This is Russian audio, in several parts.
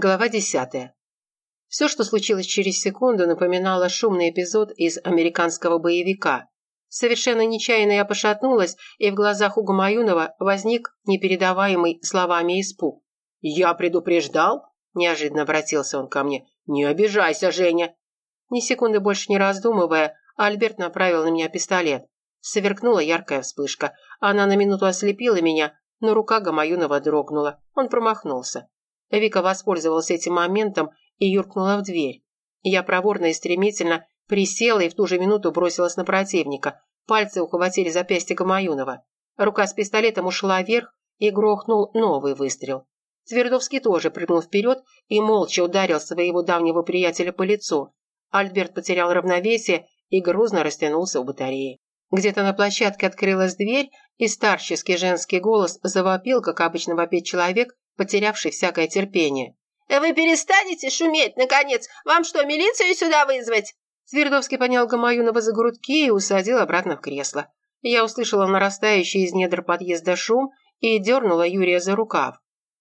Глава десятая. Все, что случилось через секунду, напоминало шумный эпизод из американского боевика. Совершенно нечаянно я пошатнулась, и в глазах у Гумаюнова возник непередаваемый словами испуг. «Я предупреждал?» – неожиданно обратился он ко мне. «Не обижайся, Женя!» Ни секунды больше не раздумывая, Альберт направил на меня пистолет. Сверкнула яркая вспышка. Она на минуту ослепила меня, но рука Гамаюнова дрогнула. Он промахнулся. Вика воспользовалась этим моментом и юркнула в дверь. Я проворно и стремительно присела и в ту же минуту бросилась на противника. Пальцы ухватили запястье Гамаюнова. Рука с пистолетом ушла вверх и грохнул новый выстрел. Твердовский тоже прыгнул вперед и молча ударил своего давнего приятеля по лицу. Альберт потерял равновесие и грузно растянулся у батареи. Где-то на площадке открылась дверь, и старческий женский голос завопил, как обычно вопит человек, потерявший всякое терпение. «Вы перестанете шуметь, наконец? Вам что, милицию сюда вызвать?» Свердовский понял Гамаюнова за грудки и усадил обратно в кресло. Я услышала нарастающий из недр подъезда шум и дернула Юрия за рукав.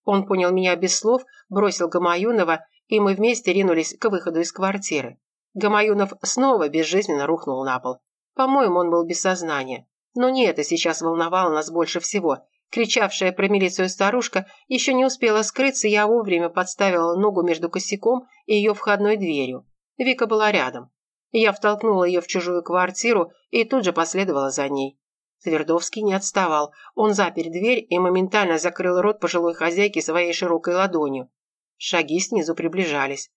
Он понял меня без слов, бросил Гамаюнова, и мы вместе ринулись к выходу из квартиры. Гамаюнов снова безжизненно рухнул на пол. По-моему, он был без сознания. Но не это сейчас волновало нас больше всего. Кричавшая про милицию старушка еще не успела скрыться, я вовремя подставила ногу между косяком и ее входной дверью. Вика была рядом. Я втолкнула ее в чужую квартиру и тут же последовала за ней. Твердовский не отставал. Он запер дверь и моментально закрыл рот пожилой хозяйки своей широкой ладонью. Шаги снизу приближались.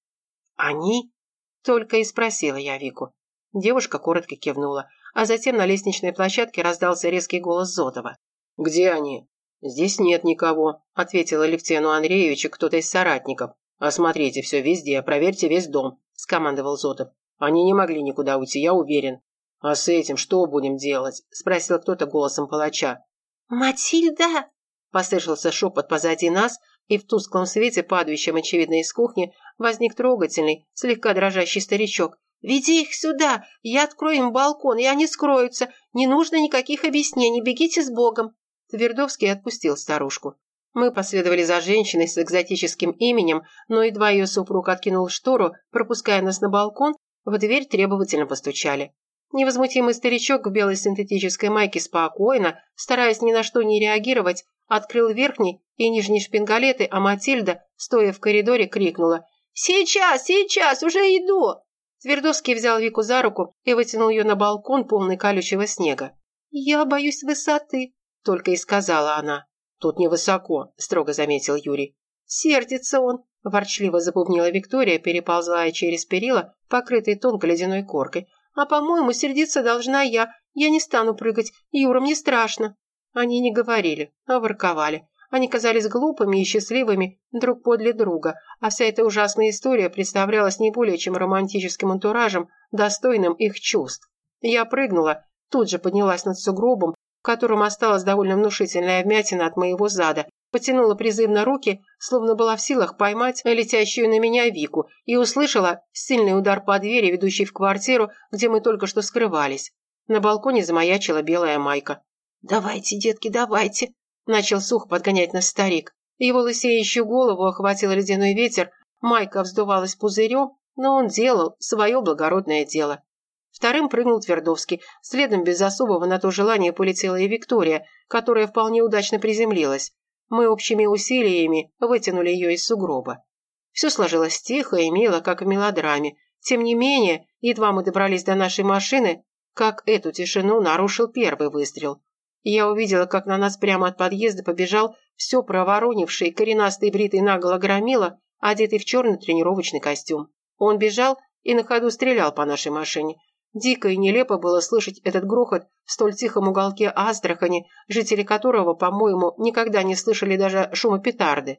«Они?» – только и спросила я Вику. Девушка коротко кивнула, а затем на лестничной площадке раздался резкий голос Зотова. «Где они?» «Здесь нет никого», – ответил Алексею Андреевичу кто-то из соратников. «Осмотрите все везде, проверьте весь дом», – скомандовал Зотов. «Они не могли никуда уйти, я уверен». «А с этим что будем делать?» – спросил кто-то голосом палача. «Матильда!» – послышался шепот позади нас, и в тусклом свете, падающем, очевидно, из кухни, возник трогательный, слегка дрожащий старичок. «Веди их сюда! Я открою им балкон, и они скроются! Не нужно никаких объяснений, бегите с Богом!» Твердовский отпустил старушку. Мы последовали за женщиной с экзотическим именем, но едва ее супруг откинул штору, пропуская нас на балкон, в дверь требовательно постучали. Невозмутимый старичок в белой синтетической майке спокойно, стараясь ни на что не реагировать, открыл верхний и нижний шпингалеты, а Матильда, стоя в коридоре, крикнула «Сейчас, сейчас, уже иду!» Твердовский взял Вику за руку и вытянул ее на балкон, полный колючего снега. «Я боюсь высоты», – только и сказала она. «Тут невысоко», – строго заметил Юрий. «Сердится он», – ворчливо забубнила Виктория, переползая через перила, покрытые тонкой ледяной коркой. «А, по-моему, сердиться должна я. Я не стану прыгать. Юра, мне страшно». Они не говорили, а ворковали. Они казались глупыми и счастливыми друг подле друга, а вся эта ужасная история представлялась не более чем романтическим антуражем, достойным их чувств. Я прыгнула, тут же поднялась над сугробом, в котором осталась довольно внушительная вмятина от моего зада, потянула призывно руки, словно была в силах поймать летящую на меня Вику, и услышала сильный удар по двери, ведущей в квартиру, где мы только что скрывались. На балконе замаячила белая майка. «Давайте, детки, давайте!» – начал сух подгонять нас старик. Его лысеющую голову охватил ледяной ветер, майка вздувалась пузырем, но он делал свое благородное дело. Вторым прыгнул Твердовский. Следом без особого на то желания полетела и Виктория, которая вполне удачно приземлилась. Мы общими усилиями вытянули ее из сугроба. Все сложилось тихо и мило, как в мелодраме. Тем не менее, едва мы добрались до нашей машины, как эту тишину нарушил первый выстрел. Я увидела, как на нас прямо от подъезда побежал все проворонивший, коренастый бритый наголо громила, одетый в черный тренировочный костюм. Он бежал и на ходу стрелял по нашей машине. Дико и нелепо было слышать этот грохот в столь тихом уголке Астрахани, жители которого, по-моему, никогда не слышали даже шума петарды.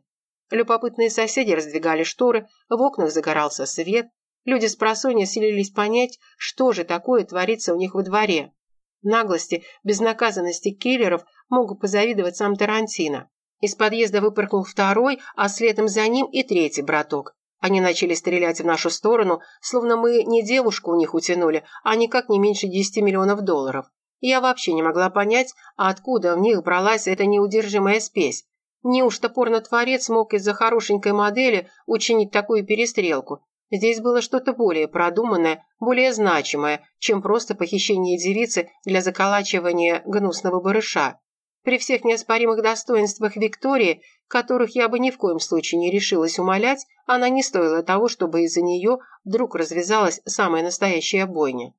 Любопытные соседи раздвигали шторы, в окнах загорался свет. Люди с просонья селились понять, что же такое творится у них во дворе. Наглости, безнаказанности киллеров могут позавидовать сам Тарантино. Из подъезда выпорхнул второй, а следом за ним и третий браток. Они начали стрелять в нашу сторону, словно мы не девушку у них утянули, а никак не меньше 10 миллионов долларов. Я вообще не могла понять, откуда в них бралась эта неудержимая спесь. Неужто порнотворец мог из-за хорошенькой модели учинить такую перестрелку? Здесь было что-то более продуманное, более значимое, чем просто похищение девицы для заколачивания гнусного барыша. При всех неоспоримых достоинствах Виктории, которых я бы ни в коем случае не решилась умолять, она не стоила того, чтобы из-за нее вдруг развязалась самая настоящая бойня.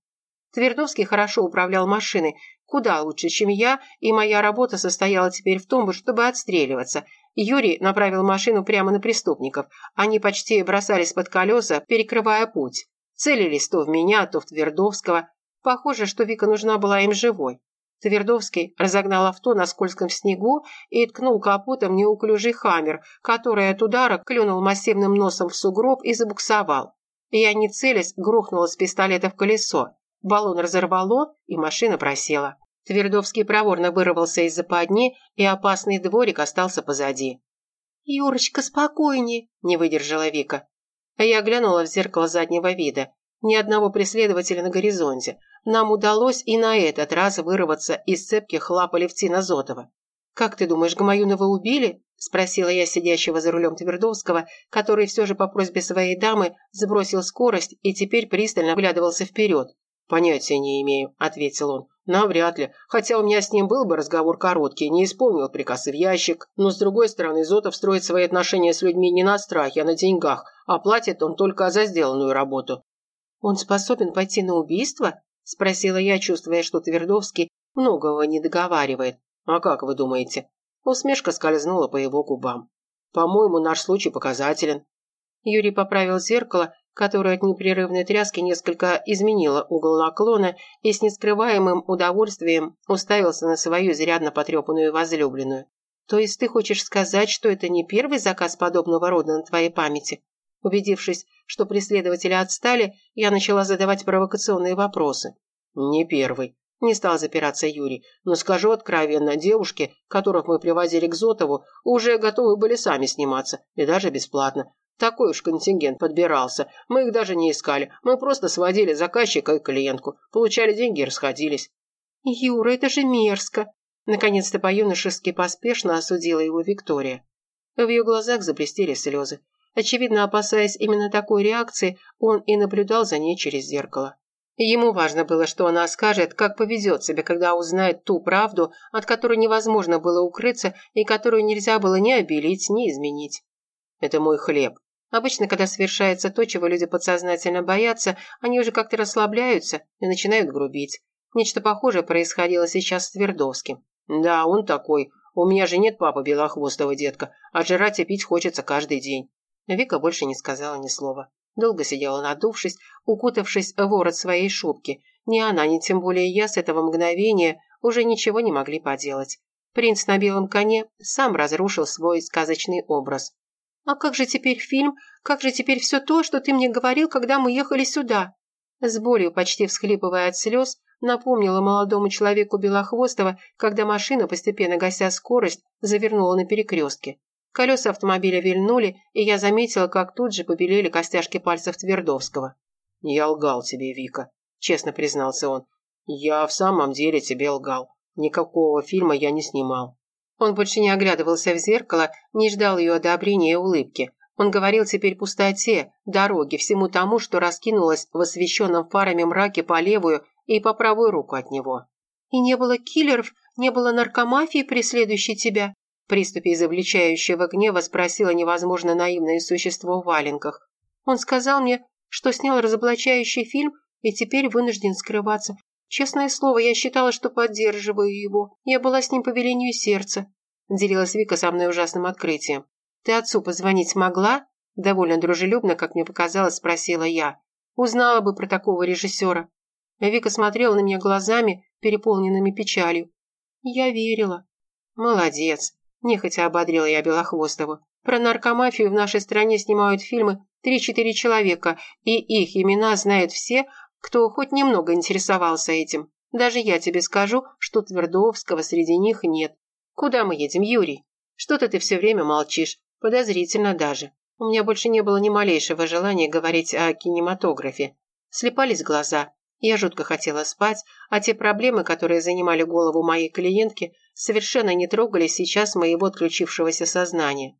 Твердовский хорошо управлял машиной, куда лучше, чем я, и моя работа состояла теперь в том, чтобы отстреливаться. Юрий направил машину прямо на преступников. Они почти бросались под колеса, перекрывая путь. Целились то в меня, то в Твердовского. Похоже, что Вика нужна была им живой. Твердовский разогнал авто на скользком снегу и ткнул капотом неуклюжий хаммер, который от удара клюнул массивным носом в сугроб и забуксовал. Я, не целясь, грохнула с пистолета в колесо. Баллон разорвало, и машина просела. Твердовский проворно вырвался из западни, и опасный дворик остался позади. «Юрочка, спокойнее!» – не выдержала Вика. Я глянула в зеркало заднего вида. Ни одного преследователя на горизонте. Нам удалось и на этот раз вырваться из цепких лап Алевтина Зотова. «Как ты думаешь, Гамаюнова убили?» – спросила я сидящего за рулем Твердовского, который все же по просьбе своей дамы сбросил скорость и теперь пристально вглядывался вперед. «Понятия не имею», – ответил он. «Навряд ли. Хотя у меня с ним был бы разговор короткий, не исполнил приказ в ящик. Но, с другой стороны, Зотов строит свои отношения с людьми не на страхе, а на деньгах, а платит он только за сделанную работу. «Он способен пойти на убийство?» – спросила я, чувствуя, что Твердовский многого не договаривает. «А как вы думаете?» Усмешка скользнула по его губам. «По-моему, наш случай показателен». Юрий поправил зеркало, которое от непрерывной тряски несколько изменило угол наклона и с нескрываемым удовольствием уставился на свою изрядно потрепанную возлюбленную. «То есть ты хочешь сказать, что это не первый заказ подобного рода на твоей памяти?» Убедившись, что преследователи отстали, я начала задавать провокационные вопросы. «Не первый», – не стал запираться Юрий. «Но скажу откровенно, девушки, которых мы привозили к Зотову, уже готовы были сами сниматься, и даже бесплатно. Такой уж контингент подбирался. Мы их даже не искали. Мы просто сводили заказчика и клиентку, получали деньги и расходились». «Юра, это же мерзко!» Наконец-то по-юношески поспешно осудила его Виктория. В ее глазах заблестели слезы. Очевидно, опасаясь именно такой реакции, он и наблюдал за ней через зеркало. Ему важно было, что она скажет, как поведет себя, когда узнает ту правду, от которой невозможно было укрыться и которую нельзя было ни обелить, ни изменить. «Это мой хлеб». Обычно, когда совершается то, чего люди подсознательно боятся, они уже как-то расслабляются и начинают грубить. Нечто похожее происходило сейчас с Твердовским. «Да, он такой. У меня же нет папы белохвостого детка, а жрать и пить хочется каждый день. Вика больше не сказала ни слова. Долго сидела надувшись, укутавшись в ворот своей шубки. Ни она, ни тем более я с этого мгновения уже ничего не могли поделать. Принц на белом коне сам разрушил свой сказочный образ. «А как же теперь фильм? Как же теперь все то, что ты мне говорил, когда мы ехали сюда?» С болью, почти всхлипывая от слез, напомнила молодому человеку Белохвостова, когда машина, постепенно гася скорость, завернула на перекрестке. Колеса автомобиля вильнули, и я заметила, как тут же побелели костяшки пальцев Твердовского. «Я лгал тебе, Вика», – честно признался он. «Я в самом деле тебе лгал. Никакого фильма я не снимал». Он больше не оглядывался в зеркало, не ждал ее одобрения и улыбки. Он говорил теперь пустоте, дороге, всему тому, что раскинулось в освещенном фарами мраке по левую и по правую руку от него. «И не было киллеров, не было наркомафии, преследующей тебя?» Приступе изобличающего гнева спросила невозможно наивное существо в валенках. Он сказал мне, что снял разоблачающий фильм и теперь вынужден скрываться. Честное слово, я считала, что поддерживаю его. Я была с ним по велению сердца. Делилась Вика со мной ужасным открытием. «Ты отцу позвонить могла?» Довольно дружелюбно, как мне показалось, спросила я. Узнала бы про такого режиссера. Вика смотрела на меня глазами, переполненными печалью. Я верила. Молодец. Нехотя ободрила я Белохвостову. Про наркомафию в нашей стране снимают фильмы три-четыре человека, и их имена знают все, кто хоть немного интересовался этим. Даже я тебе скажу, что Твердовского среди них нет. Куда мы едем, Юрий? Что-то ты все время молчишь. Подозрительно даже. У меня больше не было ни малейшего желания говорить о кинематографе. Слепались глаза. Я жутко хотела спать, а те проблемы, которые занимали голову моей клиентки, совершенно не трогали сейчас моего отключившегося сознания.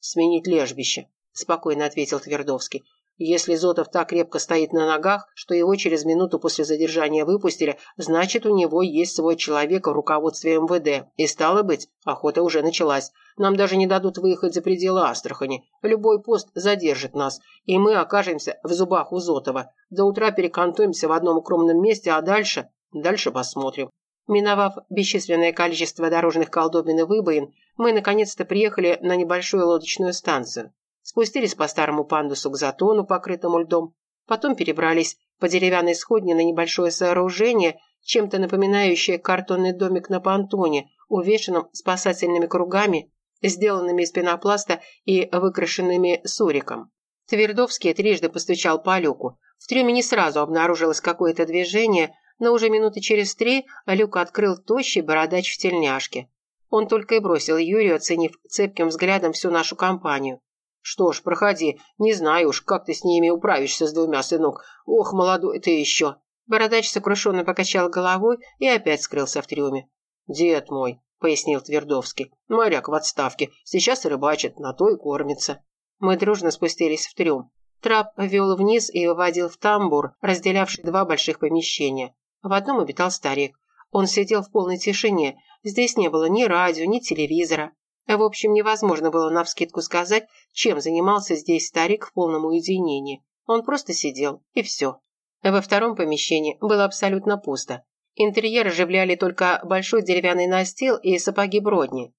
«Сменить лежбище», – спокойно ответил Твердовский. Если Зотов так крепко стоит на ногах, что его через минуту после задержания выпустили, значит, у него есть свой человек в руководстве МВД. И стало быть, охота уже началась. Нам даже не дадут выехать за пределы Астрахани. Любой пост задержит нас, и мы окажемся в зубах у Зотова. До утра перекантуемся в одном укромном месте, а дальше... Дальше посмотрим. Миновав бесчисленное количество дорожных колдобин и выбоин, мы наконец-то приехали на небольшую лодочную станцию. Спустились по старому пандусу к затону, покрытому льдом. Потом перебрались по деревянной сходне на небольшое сооружение, чем-то напоминающее картонный домик на понтоне, увешанном спасательными кругами, сделанными из пенопласта и выкрашенными суриком. Твердовский трижды постучал по люку. В трюме не сразу обнаружилось какое-то движение, но уже минуты через три люк открыл тощий бородач в тельняшке. Он только и бросил Юрию, оценив цепким взглядом всю нашу компанию. «Что ж, проходи. Не знаю уж, как ты с ними управишься с двумя, сынок. Ох, молодой ты еще!» Бородач сокрушенно покачал головой и опять скрылся в трюме. «Дед мой», — пояснил Твердовский, — «моряк в отставке. Сейчас рыбачит, на то и кормится». Мы дружно спустились в трюм. Трап вел вниз и выводил в тамбур, разделявший два больших помещения. В одном обитал старик. Он сидел в полной тишине. Здесь не было ни радио, ни телевизора. В общем, невозможно было навскидку сказать, чем занимался здесь старик в полном уединении. Он просто сидел, и все. Во втором помещении было абсолютно пусто. Интерьер оживляли только большой деревянный настил и сапоги Бродни.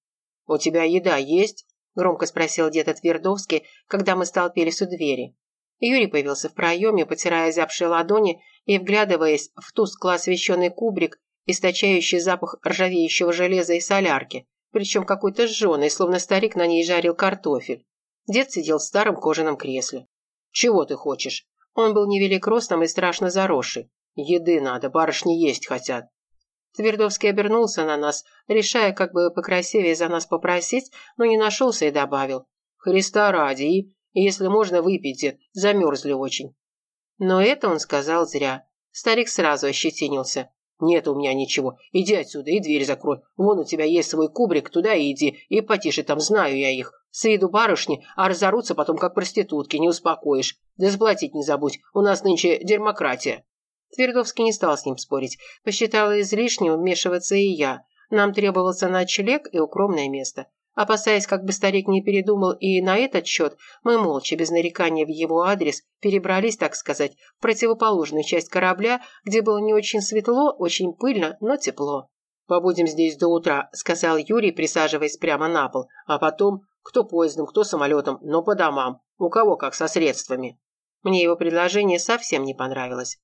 «У тебя еда есть?» – громко спросил дед Твердовский, когда мы столпились у двери. Юрий появился в проеме, потирая зябшие ладони и вглядываясь в тускло освещенный кубрик, источающий запах ржавеющего железа и солярки причем какой-то сжженный, словно старик на ней жарил картофель. Дед сидел в старом кожаном кресле. «Чего ты хочешь?» Он был невелик ростом и страшно заросший. «Еды надо, барышни есть хотят». Твердовский обернулся на нас, решая, как бы покрасивее за нас попросить, но не нашелся и добавил. «Христа ради, и, если можно, выпейте, замерзли очень». Но это он сказал зря. Старик сразу ощетинился. «Нет у меня ничего. Иди отсюда и дверь закрой. Вон у тебя есть свой кубрик, туда и иди. И потише там, знаю я их. С виду барышни, а разорутся потом как проститутки, не успокоишь. Да заплатить не забудь, у нас нынче дермократия». Твердовский не стал с ним спорить. Посчитала излишним вмешиваться и я. Нам требовался ночлег и укромное место. Опасаясь, как бы старик не передумал и на этот счет, мы молча, без нарекания в его адрес, перебрались, так сказать, в противоположную часть корабля, где было не очень светло, очень пыльно, но тепло. «Побудем здесь до утра», – сказал Юрий, присаживаясь прямо на пол. «А потом, кто поездом, кто самолетом, но по домам. У кого как со средствами». Мне его предложение совсем не понравилось.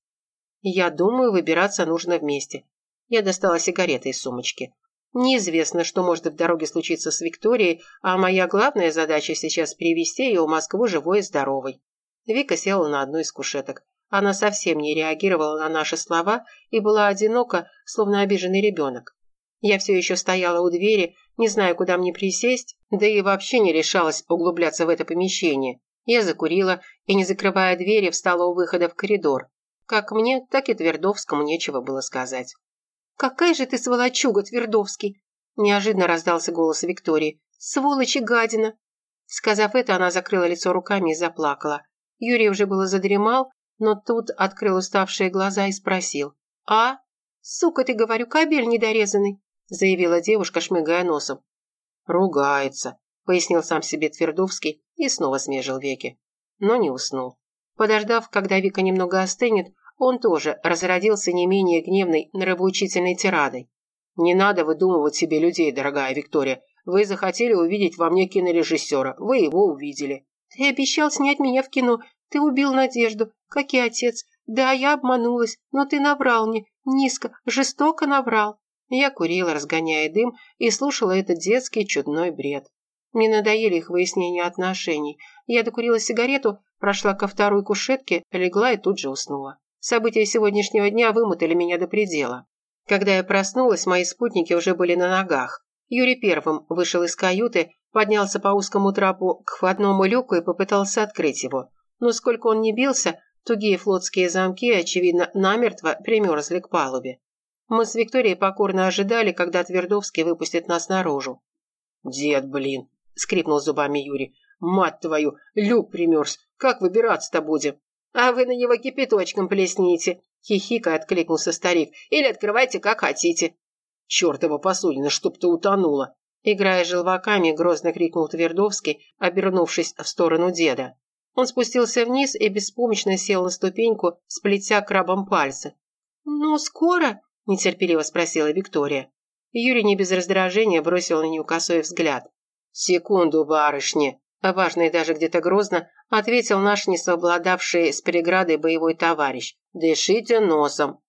«Я думаю, выбираться нужно вместе». Я достала сигареты из сумочки. Неизвестно, что может в дороге случиться с Викторией, а моя главная задача сейчас привести ее в Москву живой и здоровой. Вика села на одну из кушеток. Она совсем не реагировала на наши слова и была одинока, словно обиженный ребенок. Я все еще стояла у двери, не зная, куда мне присесть, да и вообще не решалась углубляться в это помещение. Я закурила и, не закрывая двери, встала у выхода в коридор. Как мне, так и Твердовскому нечего было сказать. «Какая же ты сволочуга, Твердовский!» Неожиданно раздался голос Виктории. «Сволочь и гадина!» Сказав это, она закрыла лицо руками и заплакала. Юрий уже было задремал, но тут открыл уставшие глаза и спросил. «А? Сука ты, говорю, кабель недорезанный!» заявила девушка, шмыгая носом. «Ругается», пояснил сам себе Твердовский и снова смежил веки. Но не уснул. Подождав, когда Вика немного остынет, он тоже разродился не менее гневной нравоучительной тирадой. «Не надо выдумывать себе людей, дорогая Виктория. Вы захотели увидеть во мне кинорежиссера. Вы его увидели». «Ты обещал снять меня в кино. Ты убил Надежду, как и отец. Да, я обманулась, но ты наврал мне. Низко, жестоко наврал». Я курила, разгоняя дым, и слушала этот детский чудной бред. Мне надоели их выяснения отношений. Я докурила сигарету, прошла ко второй кушетке, легла и тут же уснула. События сегодняшнего дня вымотали меня до предела. Когда я проснулась, мои спутники уже были на ногах. Юрий первым вышел из каюты, поднялся по узкому трапу к входному люку и попытался открыть его. Но сколько он не бился, Тугие флотские замки, очевидно, намертво примерзли к палубе. Мы с Викторией покорно ожидали, когда Твердовский выпустит нас наружу. «Дед, блин!» – скрипнул зубами Юрий. «Мать твою, люк примерз! Как выбираться-то будем?» «А вы на него кипяточком плесните!» – хихика откликнулся старик. «Или открывайте, как хотите!» «Чертова посудина, чтоб ты утонула!» Играя желваками, грозно крикнул Твердовский, обернувшись в сторону деда. Он спустился вниз и беспомощно сел на ступеньку, сплетя крабом пальцы. «Ну, скоро?» – нетерпеливо спросила Виктория. Юрий не без раздражения бросил на нее косой взгляд. «Секунду, барышни!» Важно и даже где-то грозно ответил наш несовладавший с преградой боевой товарищ. «Дышите носом!»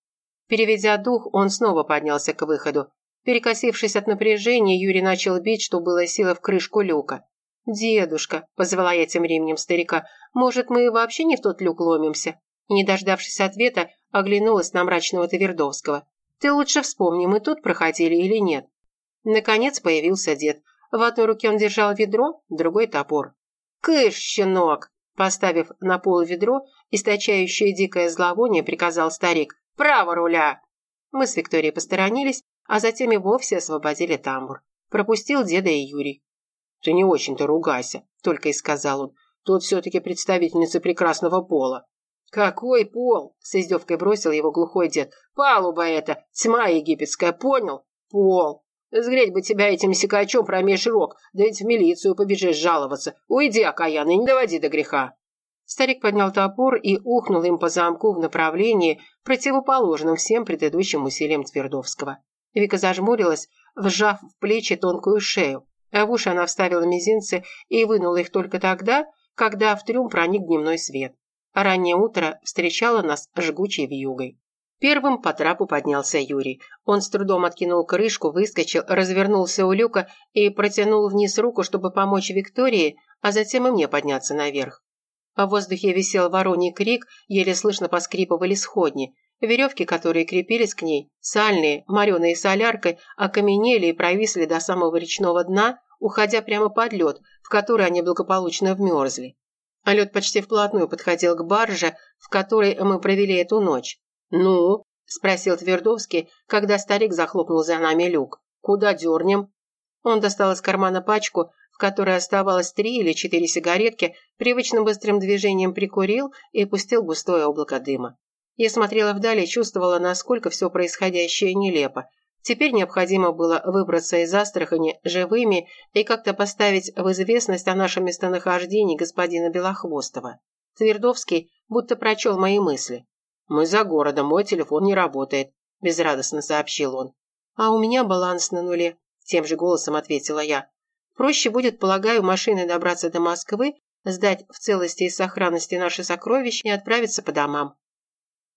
Переведя дух, он снова поднялся к выходу. Перекосившись от напряжения, Юрий начал бить, что было силы в крышку люка. «Дедушка», – позвала я тем временем старика, – «может, мы вообще не в тот люк ломимся?» Не дождавшись ответа, оглянулась на мрачного Твердовского. «Ты лучше вспомни, мы тут проходили или нет?» Наконец появился дед. В одной руке он держал ведро, другой – топор. «Кыш, щенок!» Поставив на пол ведро, источающее дикое зловоние, приказал старик. «Право руля!» Мы с Викторией посторонились, а затем и вовсе освободили тамбур. Пропустил деда и Юрий. «Ты не очень-то ругайся», — только и сказал он. «Тут все-таки представительница прекрасного пола». «Какой пол?» – с издевкой бросил его глухой дед. «Палуба это, тьма египетская, понял? Пол. Сгреть бы тебя этим секачом промеж рог, да ведь в милицию побежишь жаловаться. Уйди, окаянный, не доводи до греха». Старик поднял топор и ухнул им по замку в направлении, противоположном всем предыдущим усилиям Твердовского. Вика зажмурилась, вжав в плечи тонкую шею. А в уши она вставила мизинцы и вынула их только тогда, когда в трюм проник дневной свет. А раннее утро встречало нас жгучей вьюгой. Первым по трапу поднялся Юрий. Он с трудом откинул крышку, выскочил, развернулся у люка и протянул вниз руку, чтобы помочь Виктории, а затем и мне подняться наверх. В воздухе висел вороний крик, еле слышно поскрипывали сходни. Веревки, которые крепились к ней, сальные, мореные соляркой, окаменели и провисли до самого речного дна, уходя прямо под лед, в который они благополучно вмерзли. А лед почти вплотную подходил к барже, в которой мы провели эту ночь. «Ну?» – спросил Твердовский, когда старик захлопнул за нами люк. «Куда дернем?» Он достал из кармана пачку, в которой оставалось три или четыре сигаретки, привычным быстрым движением прикурил и пустил густое облако дыма. Я смотрела вдали и чувствовала, насколько все происходящее нелепо. Теперь необходимо было выбраться из Астрахани живыми и как-то поставить в известность о нашем местонахождении господина Белохвостова. Твердовский будто прочел мои мысли. «Мы за городом, мой телефон не работает», – безрадостно сообщил он. «А у меня баланс на нуле», – тем же голосом ответила я. «Проще будет, полагаю, машиной добраться до Москвы, сдать в целости и сохранности наши сокровища и отправиться по домам.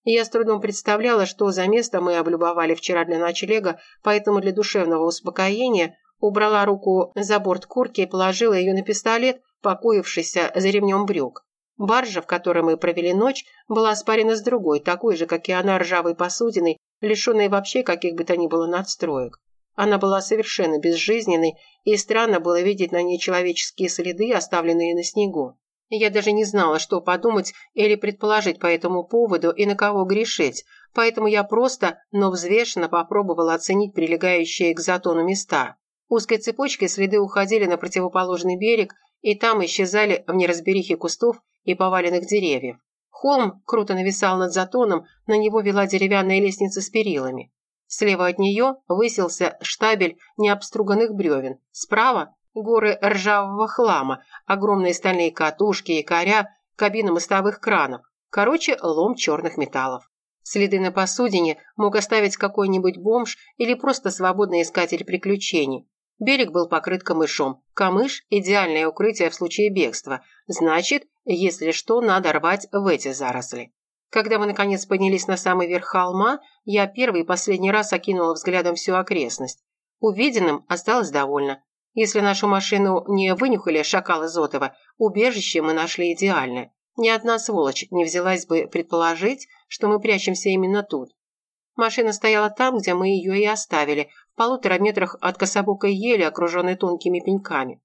Я с трудом представляла, что за место мы облюбовали вчера для ночлега, поэтому для душевного успокоения убрала руку за борт куртки и положила ее на пистолет, покоившийся за ремнем брюк. Баржа, в которой мы провели ночь, была спарена с другой, такой же, как и она, ржавой посудиной, лишенной вообще каких бы то ни было надстроек. Она была совершенно безжизненной, и странно было видеть на ней человеческие следы, оставленные на снегу. Я даже не знала, что подумать или предположить по этому поводу и на кого грешить, поэтому я просто, но взвешенно попробовала оценить прилегающие к затону места. Узкой цепочкой следы уходили на противоположный берег, и там исчезали в неразберихе кустов и поваленных деревьев. Холм круто нависал над затоном, на него вела деревянная лестница с перилами. Слева от нее высился штабель необструганных бревен. Справа горы ржавого хлама, огромные стальные катушки, якоря, кабины мостовых кранов. Короче, лом черных металлов. Следы на посудине мог оставить какой-нибудь бомж или просто свободный искатель приключений. Берег был покрыт камышом. Камыш – идеальное укрытие в случае бегства. Значит, если что, надо рвать в эти заросли. Когда мы, наконец, поднялись на самый верх холма, я первый и последний раз окинула взглядом всю окрестность. Увиденным осталось довольно. Если нашу машину не вынюхали шакалы Зотова, убежище мы нашли идеальное. Ни одна сволочь не взялась бы предположить, что мы прячемся именно тут. Машина стояла там, где мы ее и оставили, в полутора метрах от кособокой ели, окруженной тонкими пеньками.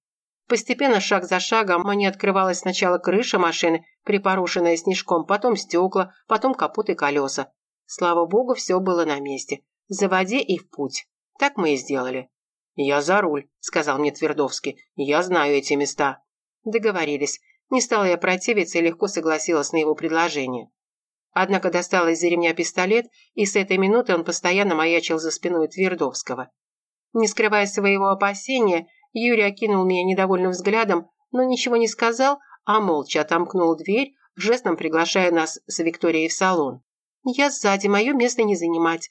Постепенно, шаг за шагом, мне открывалась сначала крыша машины, припорошенная снежком, потом стекла, потом капот и колеса. Слава богу, все было на месте. Заводи и в путь. Так мы и сделали. «Я за руль», — сказал мне Твердовский. «Я знаю эти места». Договорились. Не стала я противиться и легко согласилась на его предложение. Однако достала из-за ремня пистолет, и с этой минуты он постоянно маячил за спиной Твердовского. Не скрывая своего опасения, Юрий окинул меня недовольным взглядом, но ничего не сказал, а молча отомкнул дверь, жестом приглашая нас с Викторией в салон. «Я сзади, мое место не занимать».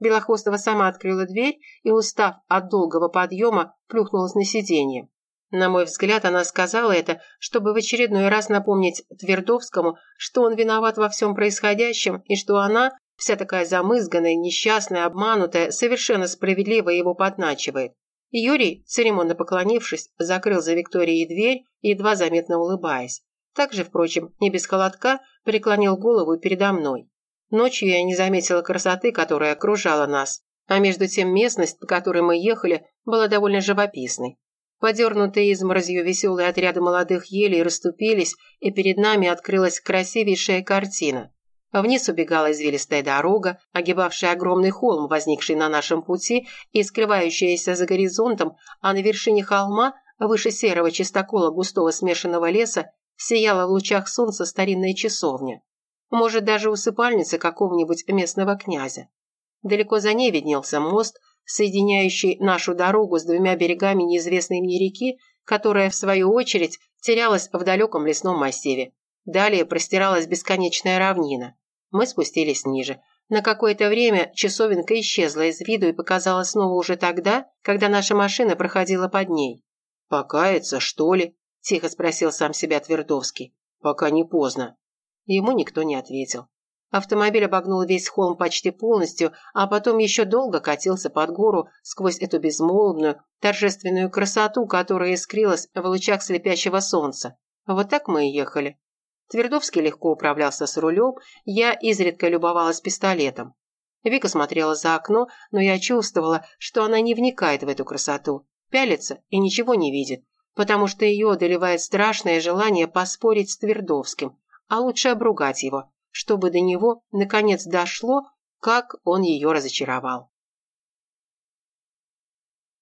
Белохвостова сама открыла дверь и, устав от долгого подъема, плюхнулась на сиденье. На мой взгляд, она сказала это, чтобы в очередной раз напомнить Твердовскому, что он виноват во всем происходящем и что она, вся такая замызганная, несчастная, обманутая, совершенно справедливо его подначивает. Юрий, церемонно поклонившись, закрыл за Викторией дверь, едва заметно улыбаясь. Также, впрочем, не без холодка, преклонил голову передо мной. Ночью я не заметила красоты, которая окружала нас, а между тем местность, по которой мы ехали, была довольно живописной. Подернутые изморозью веселые отряды молодых елей расступились, и перед нами открылась красивейшая картина. Вниз убегала извилистая дорога, огибавшая огромный холм, возникший на нашем пути и скрывающаяся за горизонтом, а на вершине холма, выше серого чистокола густого смешанного леса, сияла в лучах солнца старинная часовня. Может, даже усыпальница какого-нибудь местного князя. Далеко за ней виднелся мост, соединяющий нашу дорогу с двумя берегами неизвестной мне реки, которая, в свою очередь, терялась в далеком лесном массиве. Далее простиралась бесконечная равнина. Мы спустились ниже. На какое-то время часовенка исчезла из виду и показалась снова уже тогда, когда наша машина проходила под ней. «Покаяться, что ли?» – тихо спросил сам себя Твердовский. «Пока не поздно». Ему никто не ответил. Автомобиль обогнул весь холм почти полностью, а потом еще долго катился под гору сквозь эту безмолвную, торжественную красоту, которая искрилась в лучах слепящего солнца. Вот так мы и ехали. Твердовский легко управлялся с рулем, я изредка любовалась пистолетом. Вика смотрела за окно, но я чувствовала, что она не вникает в эту красоту, пялится и ничего не видит, потому что ее одолевает страшное желание поспорить с Твердовским, а лучше обругать его, чтобы до него наконец дошло, как он ее разочаровал.